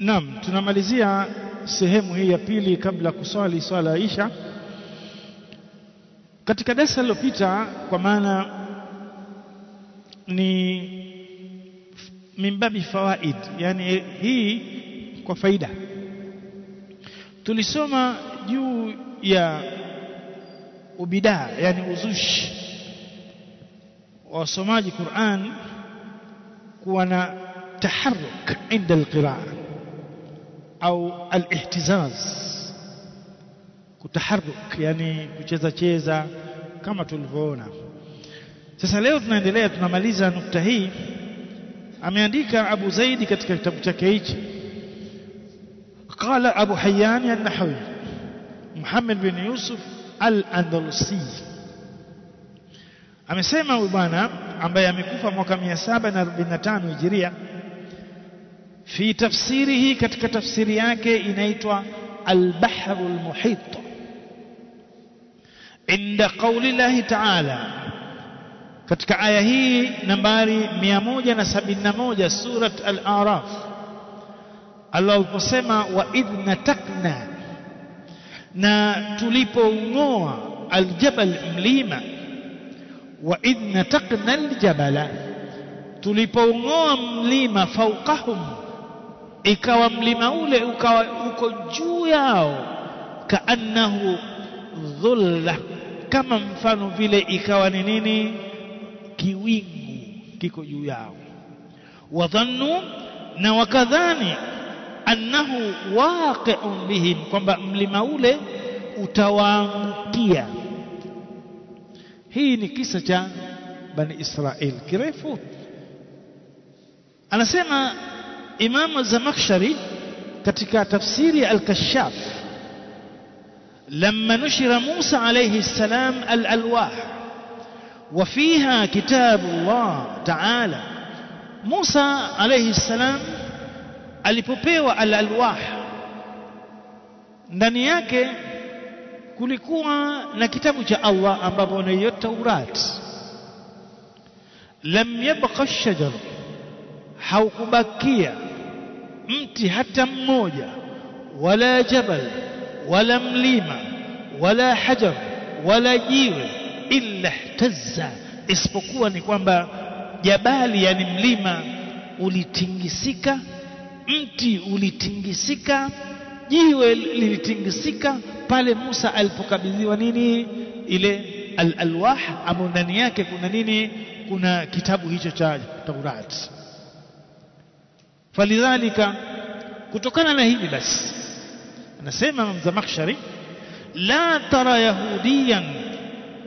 Naam, tunamalizia sehemu hii ya pili kabla kuswali swala Isha. Katika darasa lililopita, kwa maana ni mimbabi fawaid, yani hii kwa faida, tulisoma juu ya ubidaa, yani uzushi wa wasomaji Qur'an kuwa na taharruk inda alqiraa au alihtizaz kutaharuk yani kucheza cheza kama tulivyoona sasa leo tunaendelea tunamaliza nukta hii ameandika Abu Zaidi katika kitabu chake hichi قال أبو حيان النحوي محمد بن يوسف الأندلسي amesema huyu bwana ambaye amekufa mwaka 745 hijiria في تفسيره كتك تفسيرياك إنيتوا البحر المحيط. عند قول الله تعالى كتك آية هي نماري ميموجة نسبين نموجة سورة الأعراف. الله قسم وإذ نتقنا نا تلبو الجبل مليما وإذ نتقنا الجبل تلبو مليما فوقهم. Ikawa mlima ule ukawa uko juu yao kaannahu dhulla kama mfano vile ikawa ni nini? Kiwingu kiko juu yao. Wadhannu na wakadhani annahu waqi'un bihim kwamba mlima ule utawaangukia. Hii ni kisa cha bani Israel kirefu. Anasema Imam الزمخشري katika tafsiri Al-Kashaf لما نشر موسى عليه السلام الألواح وفيها كتاب الله تعالى موسى عليه السلام الببيوة الألواح دانياك كلكوا نكتاب جاء الله أبابوني التورات لم يبقى الشجر حوق بكيه mti hata mmoja wala jabal wala mlima wala hajar wala jiwe illa ihtazza. Isipokuwa ni kwamba jabali yani mlima ulitingisika mti ulitingisika jiwe lilitingisika. Pale Musa alipokabidhiwa nini? Ile al-alwah ambayo ndani yake kuna nini? Kuna kitabu hicho cha Taurat فلذلك كتوكان نهي بس أنا سيما من زمخشري لا ترى يهوديا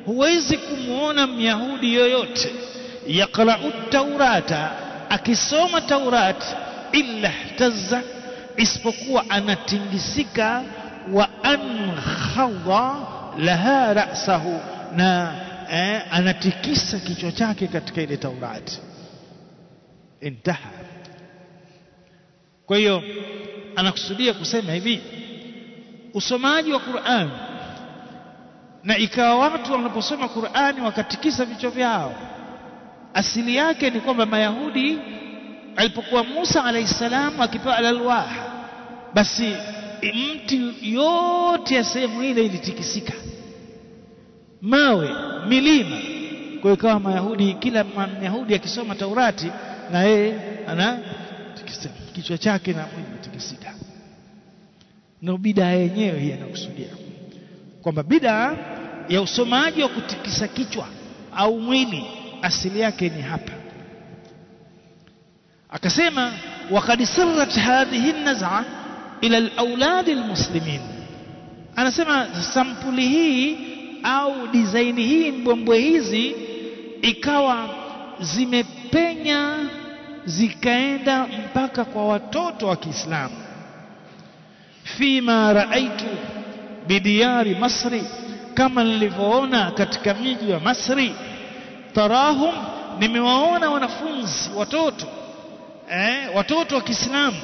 هو يزكم ونم يهودي يوت يقرأ التوراة أكسوم التوراة إلا احتز إسبقوا أن تنجسك وأن خضى لها رأسه نا أنا تكيسك جوتاكي كتكيل التوراة انتهى kwa hiyo anakusudia kusema hivi usomaji wa Qur'an na ikawa watu wanaposoma Qur'ani wakatikisa vichwa vyao asili yake ni kwamba mayahudi alipokuwa Musa alayhisalam akipewa alalwah basi mti yote ya sehemu ile ilitikisika. Mawe milima. Kwa hiyo ikawa mayahudi kila myahudi akisoma Taurati na yeye ana kichwa chake na mwili umetikisika. Na bidaa yenyewe hii anakusudia kwamba bidaa ya usomaji wa kutikisa kichwa au mwili asili yake ni hapa. Akasema waqad sirrat hadhihi an-naz'a ila al-awlad al-muslimin. Anasema sampuli hii au design hii mbwembwe hizi ikawa zimepenya zikaenda mpaka kwa watoto wa Kiislamu. Fima raaitu bidiyari Masri kama nilivyoona katika miji wa Masri. Tarahum nimewaona wanafunzi watoto eh, watoto wa Kiislamu.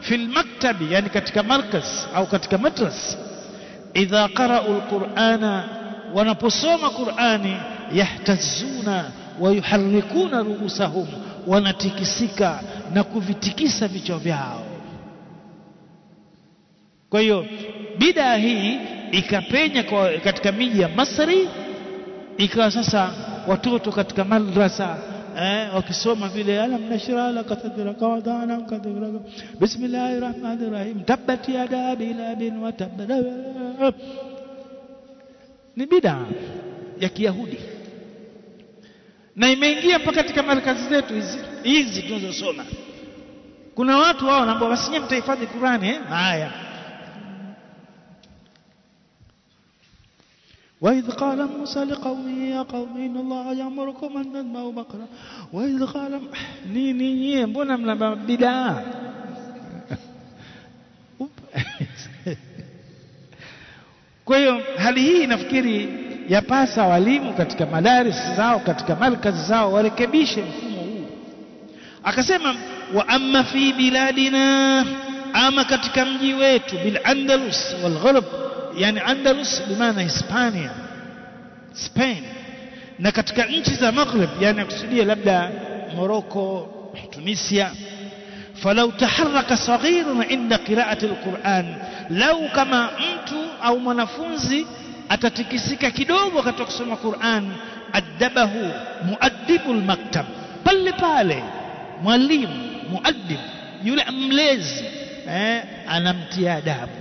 Fil maktabi yani katika markaz au katika madras, idha qara'u alqur'ana wanaposoma Qur'ani yahtazuna wa yuharrikuna ruusahum wanatikisika na kuvitikisa vichwa vyao. Kwa hiyo bidaa hii ikapenya kwa katika miji ya Masri ikawa sasa watoto katika madrasa eh, wakisoma vile alam nashra laka sadraka wa kadraka bismillahir rahmanir rahim tabbat yada abi labin wa tabba ni bidaa ya Kiyahudi na imeingia mpaka katika markazi zetu hizi hizi tunazosoma kuna watu wao wanaambia basi nyinyi mtahifadhi Qurani eh haya وإذ قال موسى لقومه يا قوم إن الله يأمركم أن تذبحوا بقرة وإذ قال nini nyie mbona mna bidaa kwa hiyo hali hii nafikiri yapasa walimu katika madaris zao katika markazi zao warekebishe mfumo huu akasema wa amma fi biladina ama katika mji wetu bil andalus wal gharb yani andalus bimaana hispania spain na katika nchi za maghrib yani akusudia labda morocco tunisia falau taharaka saghirun inda qiraati alquran lau kama mtu au mwanafunzi atatikisika kidogo katika kusoma Qur'an adabahu muaddibul maktab. Pale pale mwalimu muaddib yule mlezi eh, anamtia adabu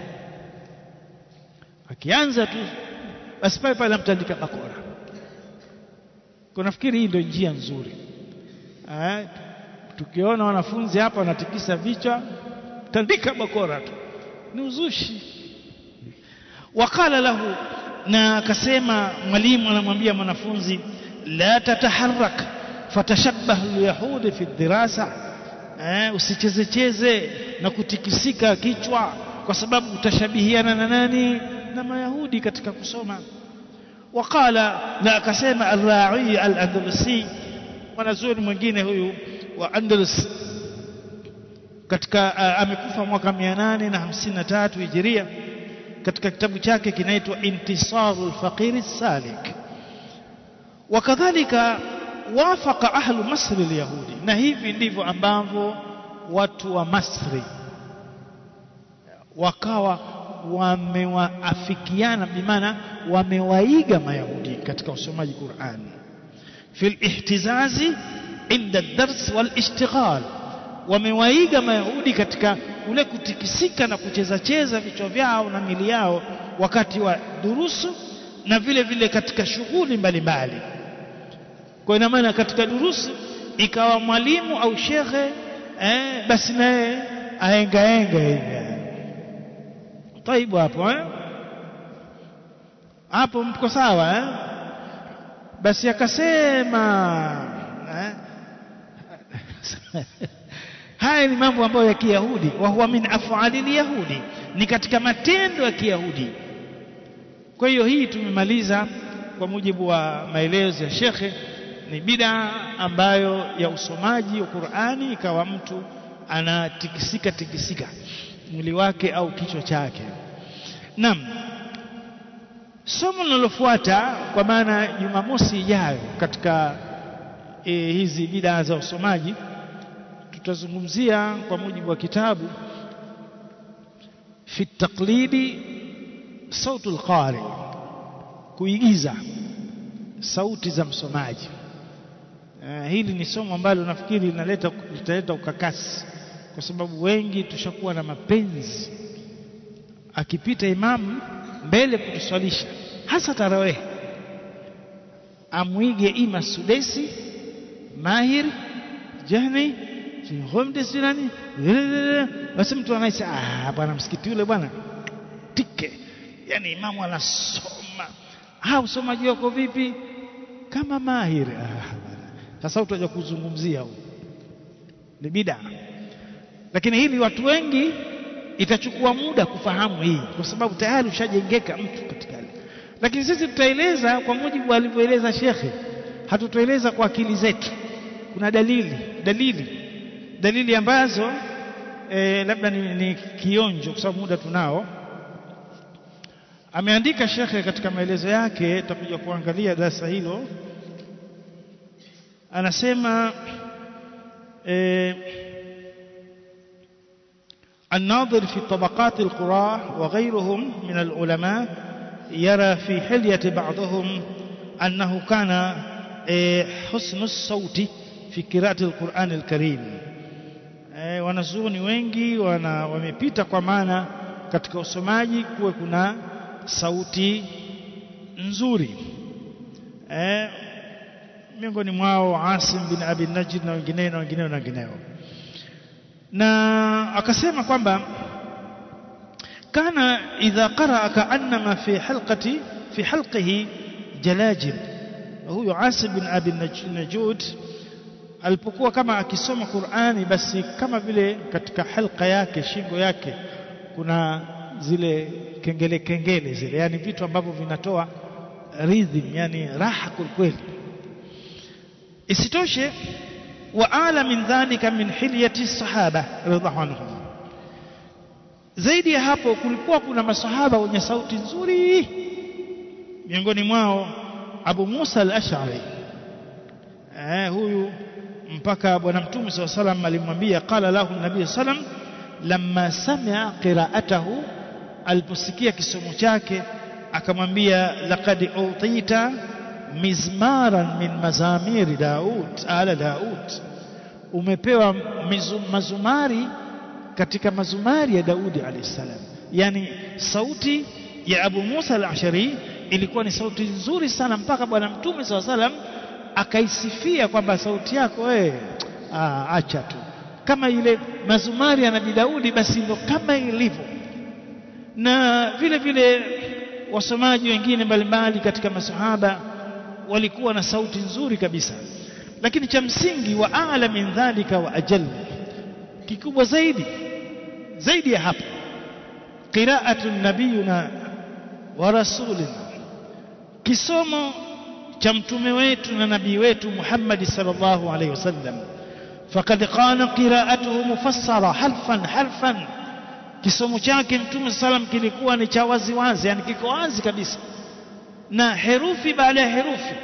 akianza tu basi pale pale anamtandika bakora. Kunafikiri hii ndio njia nzuri. Eh, tukiona wanafunzi hapa wanatikisa vichwa tandika bakora tu. Ni uzushi. Wakala lahu na akasema mwalimu anamwambia mwanafunzi la tataharrak fatashabbah alyahudi fi dirasa eh, usichezecheze na kutikisika kichwa kwa sababu utashabihiana na nani? Na mayahudi katika kusoma. Waqala na akasema alrai al-andalusi. Mwanazuoni mwingine huyu wa Andalus katika uh, amekufa mwaka 853 hijiria katika kitabu chake kinaitwa Intisarul Faqir Salik wakadhalika wafaka ahlu Masri al-Yahudi na hivi ndivyo ambavyo watu wa Masri wakawa wamewaafikiana bimaana wamewaiga mayahudi katika usomaji Qur'an fil ihtizazi inda dars wal ishtighal wamewaiga mayahudi katika ule kutikisika na kucheza cheza vichwa vyao na mili yao wakati wa durusu na vile vile katika shughuli mbalimbali kwa ina maana katika durusu ikawa mwalimu au shekhe eh, basi naye aengaenga hivi taibu hapo eh? hapo mko sawa eh? basi akasema eh? haya ni mambo ambayo ya kiyahudi. Wa huwa min afali yahudi ni katika matendo ya kiyahudi. Kwa hiyo hii tumemaliza kwa mujibu wa maelezo ya shekhe. Ni bida ambayo ya usomaji wa Qur'ani ikawa mtu anatikisika tikisika mwili wake au kichwa chake. Naam. Somo linalofuata kwa maana Jumamosi ijayo katika e, hizi bidaa za usomaji tutazungumzia kwa mujibu wa kitabu fi taqlidi sautu lqari kuigiza sauti za msomaji. Uh, hili ni somo ambalo nafikiri linaleta litaleta ukakasi kwa sababu wengi tushakuwa na mapenzi. Akipita imamu mbele kutuswalisha hasa tarawehe amwige ima sudesi mahir jahni humdi sinani basi mtu anaisa ah bwana msikiti yule bwana. Tike. Yani imamu anasoma. Ah usomaji wako vipi? Kama mahir ah, sasa utaja kuzungumzia huu ni bida. Lakini hili watu wengi itachukua muda kufahamu hii kwa sababu tayari ushajengeka mtu katika lakini sisi tutaeleza kwa mujibu alivyoeleza shekhe hatutoeleza kwa akili zetu. Kuna dalili dalili dalili ambazo e, labda ni, ni kionjo kwa sababu muda tunao ameandika shekhe katika maelezo yake tutakuja kuangalia darasa hilo anasema e, الناظر في طبقات القراء وغيرهم من العلماء يرى في حلية بعضهم أنه كان حسن الصوت في قراءة القرآن الكريم wanazuoni wengi wana wamepita kwa maana katika usomaji kuwe kuna sauti nzuri. Eh, miongoni mwao Asim bin Abi Najid na wengineo na wengineo na wengineo. Na akasema kwamba kana idha qaraa kaannama fi halqati fi halqihi jalajib huyo Asim bin Abi Najud alipokuwa kama akisoma Qur'ani basi kama vile katika halqa yake shingo yake kuna zile kengele kengele zile yani vitu ambavyo vinatoa rhythm yani raha kweli isitoshe wa ala min dhalika min hilyati sahaba radhiallahu anhum. Zaidi ya hapo kulikuwa kuna masahaba wenye sauti nzuri. Miongoni mwao Abu Musa al-Ash'ari. Eh huyu mpaka bwana mtume SAW salam alimwambia qala lahu nabii salam lamma sami'a qira'atahu aliposikia kisomo chake akamwambia laqad utita mizmaran min mazamiri Daud ala Daud umepewa mazumari katika mazumari ya Daudi alayhi salam. Yani sauti ya Abu Musa al-Ashari ilikuwa ni sauti nzuri sana mpaka bwana mtume SAW salam akaisifia kwamba sauti yako wewe ah, acha tu. Kama ile mazumari ya Nabii Daudi basi ndo kama ilivyo. Na vile vile wasomaji wengine mbalimbali katika masahaba walikuwa na sauti nzuri kabisa. Lakini cha msingi wa a'la min dhalika wa ajal kikubwa zaidi zaidi ya hapo qira'atu nabiyuna wa rasulina kisomo cha mtume wetu na nabii wetu Muhammad sallallahu alaihi wasallam faqad qala qira'atuhu mufassara harfan harfan kisomo chake mtume sallam kilikuwa ni cha wazi wazi yani kiko wazi kabisa na herufi baada ya herufi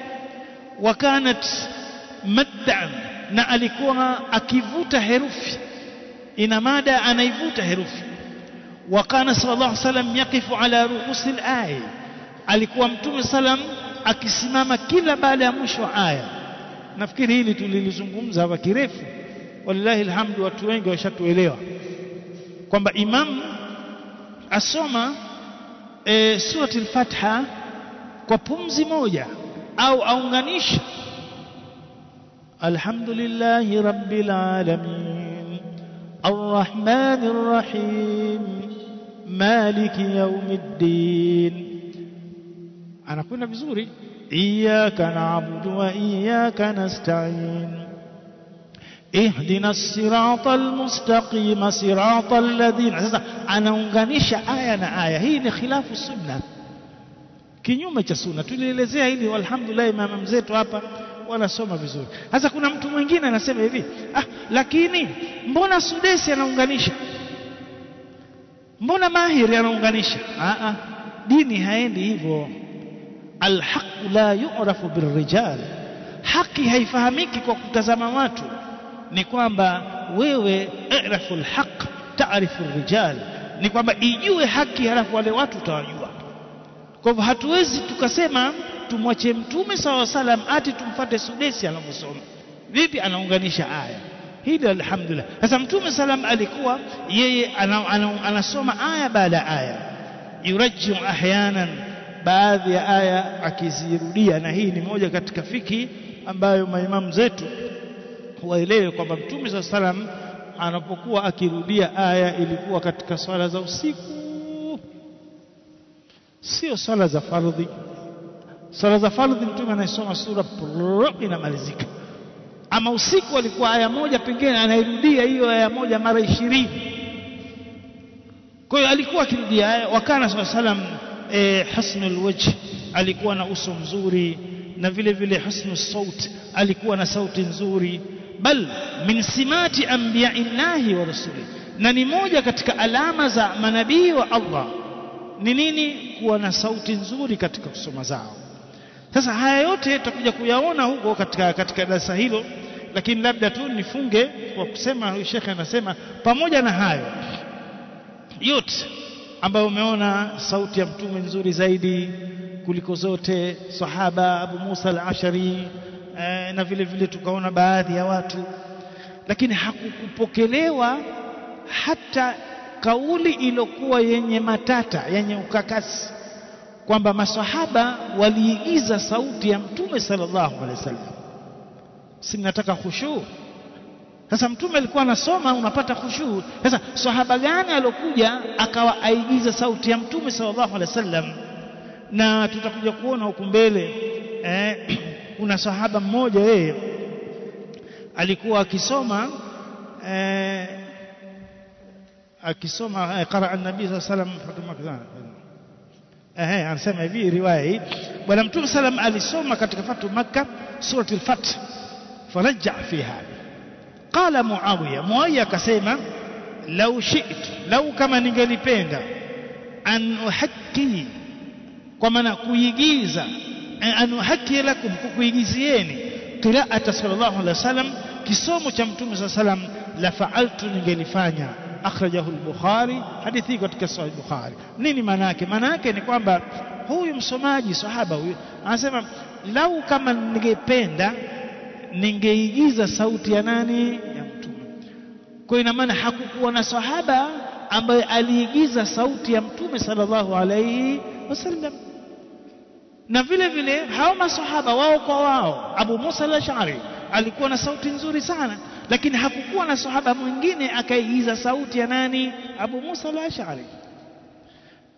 wakanat maddan na alikuwa akivuta herufi ina mada anaivuta herufi wakana sallallahu alaihi wasallam yaqifu ala ruusil aya alikuwa mtume sallam akisimama kila baada ya mwisho aya nafikiri hili tulilizungumza hapa kirefu wallahi alhamdu watu wengi washatuelewa kwamba imam asoma e, surati al-Fatiha kwa pumzi moja au aunganisha alhamdulillahi rabbil alamin arrahmanir rahim maliki yawmiddin anakwenda vizuri. Iyyaka na'budu wa iyyaka nasta'in. Ihdina as-sirata al-mustaqima sirata alladhina sasa anaunganisha aya na aya. Hii ni khilafu sunna. Kinyume cha sunna. Tulielezea hili walhamdulillah imamu zetu hapa wanasoma vizuri. Sasa kuna mtu mwingine anasema hivi ah lakini mbona sudesi anaunganisha? Mbona mahiri anaunganisha? Ah ah. Dini haendi hivyo alhaq la yu'rafu birrijal. Haki haifahamiki kwa kutazama watu. Ni kwamba wewe i'rafu alhaq ta'rifu rijal ni kwamba ijue haki halafu wale watu utawajua. Kwa hivyo hatuwezi tukasema tumwache mtume sawa salam ati tumfate sudesi anavyosoma. Vipi anaunganisha aya? Hili alhamdulillah. Sasa mtume salam alikuwa yeye ana, ana, anasoma aya baada ya aya. Yurajjiu ahyanan baadhi ya aya akizirudia na hii ni moja katika fiki ambayo maimamu zetu waelewe kwamba mtume saa salam anapokuwa akirudia aya ilikuwa katika swala za usiku. Sio swala za fardhi. Swala za fardhi mtume anaisoma sura inamalizika. Ama usiku alikuwa aya moja pengine anairudia hiyo aya moja mara ishirini. Kwa hiyo alikuwa akirudia aya wakana saa salam eh, hasnul wajh alikuwa na uso mzuri na vile vile husnu saut alikuwa na sauti nzuri. Bal min simati anbiya'illahi wa rasuli na ni moja katika alama za manabii wa Allah. Ni nini? Kuwa na sauti nzuri katika kusoma zao. Sasa haya yote tutakuja kuyaona huko katika katika darasa hilo lakini labda tu nifunge kwa kusema huyu shekhe anasema pamoja na hayo yote ambayo umeona sauti ya mtume nzuri zaidi kuliko zote sahaba Abu Musa al-Ashari eh, na vile vile tukaona baadhi ya watu. Lakini hakukupokelewa hata kauli iliyokuwa yenye matata yenye ukakasi kwamba masahaba waliigiza sauti ya mtume sallallahu alaihi wasallam. Si nataka khushu sasa mtume alikuwa anasoma unapata khushu. Sasa sahaba gani alokuja akawa aigiza sauti ya mtume sallallahu alaihi wasallam? Na tutakuja kuona huku mbele eh, kuna sahaba mmoja yeye alikuwa akisoma eh, akisoma eh, qara an-nabii sallallahu alaihi wasallam eh anasema hivi riwaya hii. Bwana mtume sallam alisoma katika fatu makkah suratul al-fath faraja fiha qala muawiya muawiya akasema lau shi'tu lau kama ningelipenda an uhakki kwa maana kuigiza an uhakki lakum kukuigizieni qira'ata sallallahu alaihi wasallam kisomo cha mtume sallallahu la fa'altu ningelifanya akhrajahu al-Bukhari hadithi katika sahih Bukhari nini maana yake? Maana yake ni kwamba huyu msomaji sahaba huyu anasema lau kama ningependa ningeigiza sauti ya nani? Ya mtume. Kwa ina maana hakukuwa na sahaba ambaye aliigiza sauti ya mtume sallallahu alaihi wasallam. Na vile vile hao masahaba wao kwa wao Abu Musa al-Ash'ari alikuwa na sauti nzuri sana lakini hakukuwa na sahaba mwingine akaigiza sauti ya nani? Abu Musa al-Ash'ari.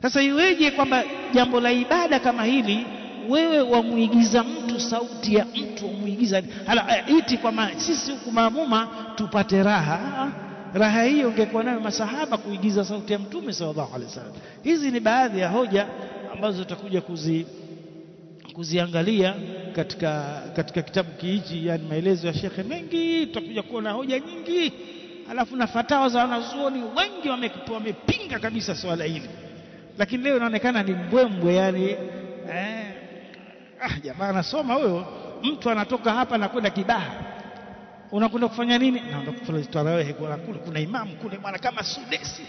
Sasa iweje kwamba jambo la ibada kama hili wewe wamuigiza mtu sauti ya mtu wamuigiza hala iti kwa ma, sisi huku maamuma tupate raha. Raha hiyo ungekuwa nayo masahaba kuigiza sauti ya mtume sallallahu alaihi wasallam. Hizi ni baadhi ya hoja ambazo tutakuja kuzi kuziangalia katika katika kitabu kiichi yani maelezo ya shekhe mengi. Tutakuja kuona hoja nyingi. Alafu na fatawa za wanazuoni wengi wamepinga kabisa swala hili. Lakini leo inaonekana ni mbwembwe yani eh, ah, jamaa anasoma huyo. Mtu anatoka hapa na kwenda Kibaha. Unakwenda kufanya nini? Naenda kufanya kuna kuna imamu kule bwana kama Sudesi.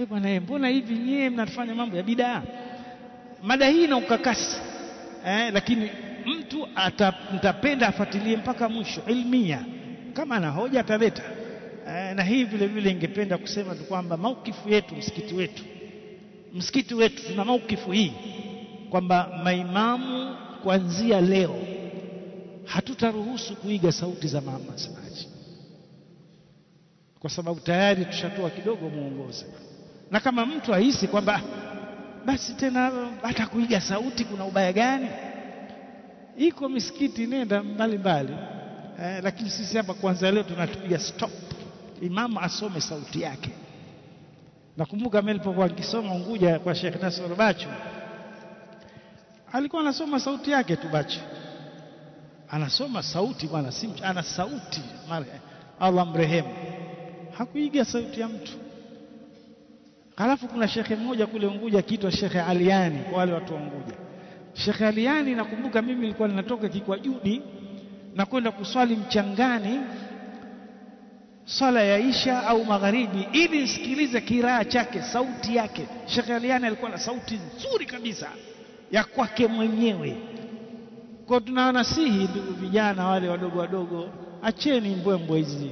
Eh bwana mbona hivi nyie mnafanya mambo ya bidaa mada hii na ukakasi. Eh, lakini mtu atapenda afuatilie mpaka mwisho ilmia. Kama ana hoja ataleta. Eh, na hii vile vile ingependa kusema tu kwamba maukifu yetu msikiti wetu. Msikiti wetu tuna maukifu hii kwamba maimamu kuanzia leo hatutaruhusu kuiga sauti za mama semaji kwa sababu tayari tushatoa kidogo muongoze. na kama mtu ahisi kwamba basi tena hata kuiga sauti kuna ubaya gani? Iko misikiti nenda mbalimbali eh, lakini sisi hapa kwanza leo tunatupiga stop. Imamu asome sauti yake. Nakumbuka mimi nilipokuwa nikisoma Unguja kwa Sheikh Nasr Bachu alikuwa anasoma sauti yake tu bachi anasoma sauti bwana si ana sauti Allah mrehemu hakuiga sauti ya mtu alafu kuna shekhe mmoja kule Unguja akiitwa Shekhe Aliani kwa wale watu wa Unguja. Shekhe Aliani nakumbuka mimi nilikuwa ninatoka Kikwajuni na kwenda kuswali mchangani swala ya Isha au magharibi ili nisikilize kiraa chake sauti yake. Shekhe Aliani alikuwa na sauti nzuri kabisa ya kwake mwenyewe. Kwa tunawanasihi ndugu vijana wale wadogo wadogo, acheni mbwembwe hizi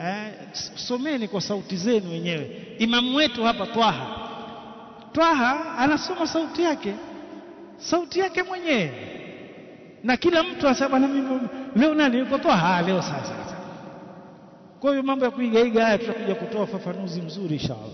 eh, someni kwa sauti zenu wenyewe. Imamu wetu hapa Twaha, Twaha anasoma sauti yake, sauti yake mwenyewe, na kila mtu asema na mimi leo nani yuko Twaha leo sasa. Kwa hiyo mambo ya kuigaiga haya tutakuja kutoa ufafanuzi mzuri inshallah.